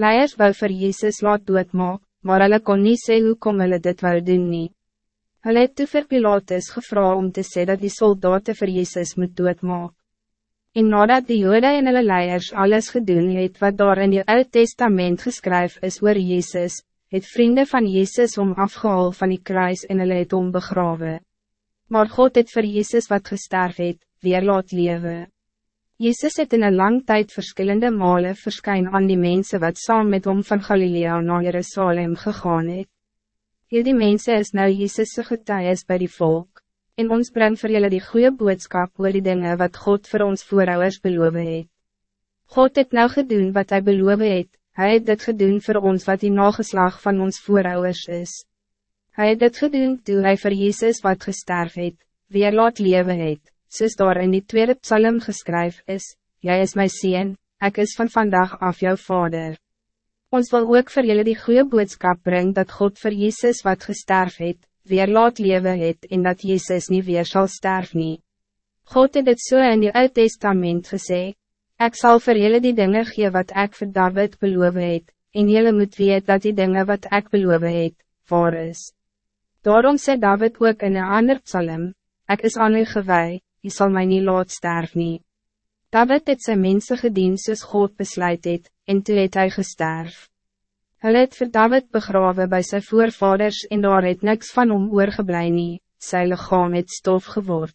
Leiers wou vir Jezus laat doodmaak, maar hulle kon nie sê hoe kom hulle dit wou doen nie. Hulle het toe vir Pilatus gevra om te sê dat die soldaten vir Jezus moet doodmaak. En nadat die jode en hulle leiers alles gedoen het wat daar in die Oud Testament geskryf is oor Jezus, het vrienden van Jezus om afgehaal van die kruis en hulle het om begrawe. Maar God het vir Jezus wat gesterf het, weer laat lewe. Jezus het in een lang tijd verschillende malen verskyn aan die mensen wat saam met hom van Galilea naar Jerusalem gegaan het. Hier die mensen is nou Jezus' getuies bij die volk, en ons brengt vir julle die goede boodskap oor die dingen wat God voor ons voorouders beloof het. God het nou gedoen wat hij beloof het, hij het dit gedoen voor ons wat die nageslag van ons voorouders is. Hij het dit gedoen toe hy vir Jezus wat gesterf het, weer laat lewe het soos daar in die tweede psalm geskryf is, Jy is my sien, ik is van vandaag af jouw vader. Ons wil ook voor jullie die goede boodskap brengen dat God voor Jezus wat gesterf het, weer laat leven het en dat Jezus niet weer zal sterven. nie. God het het so in die Oud Testament gesê, Ik zal voor jullie die dingen gee wat ik voor David beloof het, en jullie moet weet dat die dingen wat ik beloof het, voor is. Daarom sê David ook in een ander psalm, Ik is aan u gewij, je zal mij niet laat sterf nie. David het sy mense gedien soos God besluit het, en toe het hy gesterf. Hulle het vir David begraven bij zijn voorvaders en daar het niks van hom oorgeblij nie, sy lichaam het stof geword.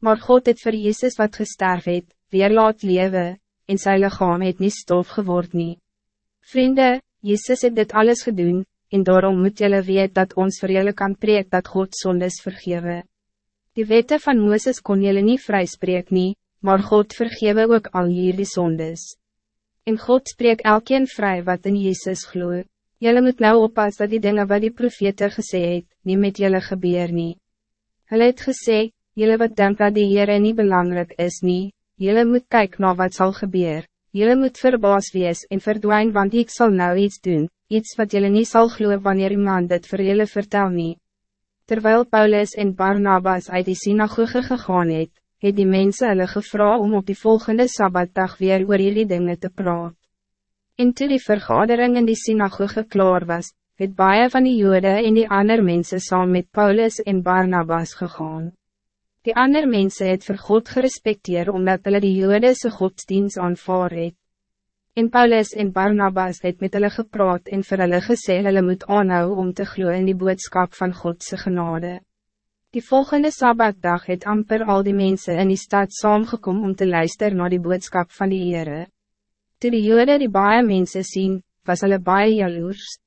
Maar God het vir Jezus wat gesterf het, weer laat lewe, en sy lichaam het nie stof geword nie. Vrienden, Jezus het dit alles gedoen, en daarom moet jullie weet dat ons voor jullie kan preek dat God zondes vergewe. Die wette van Mooses kon jullie niet vrijspreek nie, maar God vergewe ook al hierdie sondes. En God spreek elkeen vrij wat in Jezus gloeit. Jullie moet nou oppas dat die dingen wat die profete gesê het, nie met jullie gebeur nie. Hulle het gesê, jullie wat denk dat die Heere nie belangrijk is nie, jullie moet kijken naar wat zal gebeuren. Jullie moet verbaas wees en verdwijnen want ik zal nou iets doen, iets wat jullie niet zal gloeien wanneer iemand dit voor jullie vertel niet. Terwijl Paulus en Barnabas uit die synagoge gegaan het, het die mensen hulle gevra om op die volgende Sabbatdag weer oor hierdie dinge te praat. En toe die vergadering in die synagoge klaar was, het baie van die jode en die ander mensen saam met Paulus en Barnabas gegaan. Die ander mensen het vir God gerespecteer omdat hulle die jodese godsdienst aanvaar het. En Paulus en Barnabas het met hulle gepraat en vir hulle gesê hulle moet aanhou om te glo in die boodskap van Godse genade. Die volgende Sabbatdag het amper al die mensen in die stad saamgekom om te luisteren naar die boodskap van die Heere. Toe die jode die baie mense sien, was hulle baie jaloers.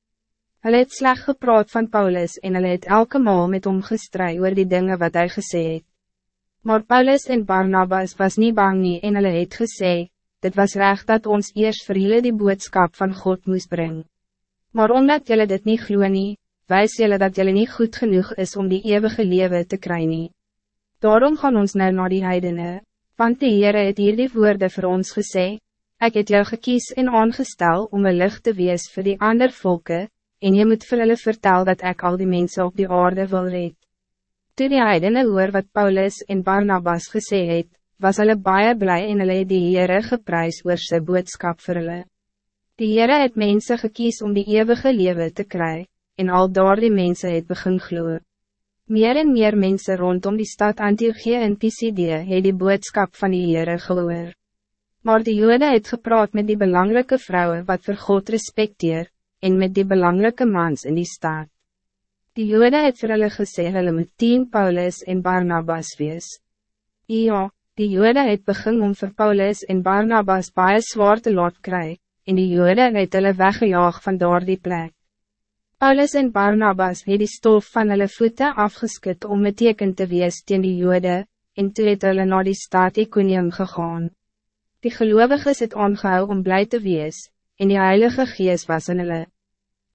Hulle het sleg gepraat van Paulus en hulle het elke maal met hom gestry oor die dingen wat hij gesê het. Maar Paulus en Barnabas was niet bang nie en hulle het gesê, dit was recht dat ons eerst vir julle die boodskap van God moest brengen. Maar omdat jullie dit niet gloeien nie, wijs jullie dat jullie niet goed genoeg is om die eeuwige leven te krijgen. Daarom gaan ons nou naar die heidene, want die Heere het hier die woorde vir ons gesê, ik het jou gekies en aangestel om een licht te wees voor die ander volken, en je moet vir hulle vertel dat ik al die mensen op die aarde wil red. Toe die heidene hoor wat Paulus en Barnabas gesê het, was hulle baie blij en hulle het die Heere geprys oor sy boodskap vir hulle. Die Heere het mense gekies om die eeuwige leven te krijgen, en al daar die mense het begin gloe. Meer en meer mensen rondom die stad Antiochie en Pisidie het die boodskap van die Heere gehoor. Maar die Jode het gepraat met die belangrijke vrouwen wat vir God respecteer, en met die belangrijke mans in die stad. Die Jode het vir hulle gesê hulle moet tien Paulus en Barnabas wees. Ja, Die Jode het begin om vir Paulus en Barnabas baie zwaar te laat kry, en die Jode het hulle weggejaag van daar die plek. Paulus en Barnabas het die stof van hulle voeten afgeskut om een teken te wees teen die Jode, en toe het hulle na die stad Iconium gegaan. Die gelovigen het aangehou om blij te wees, en die Heilige Gees was in hulle.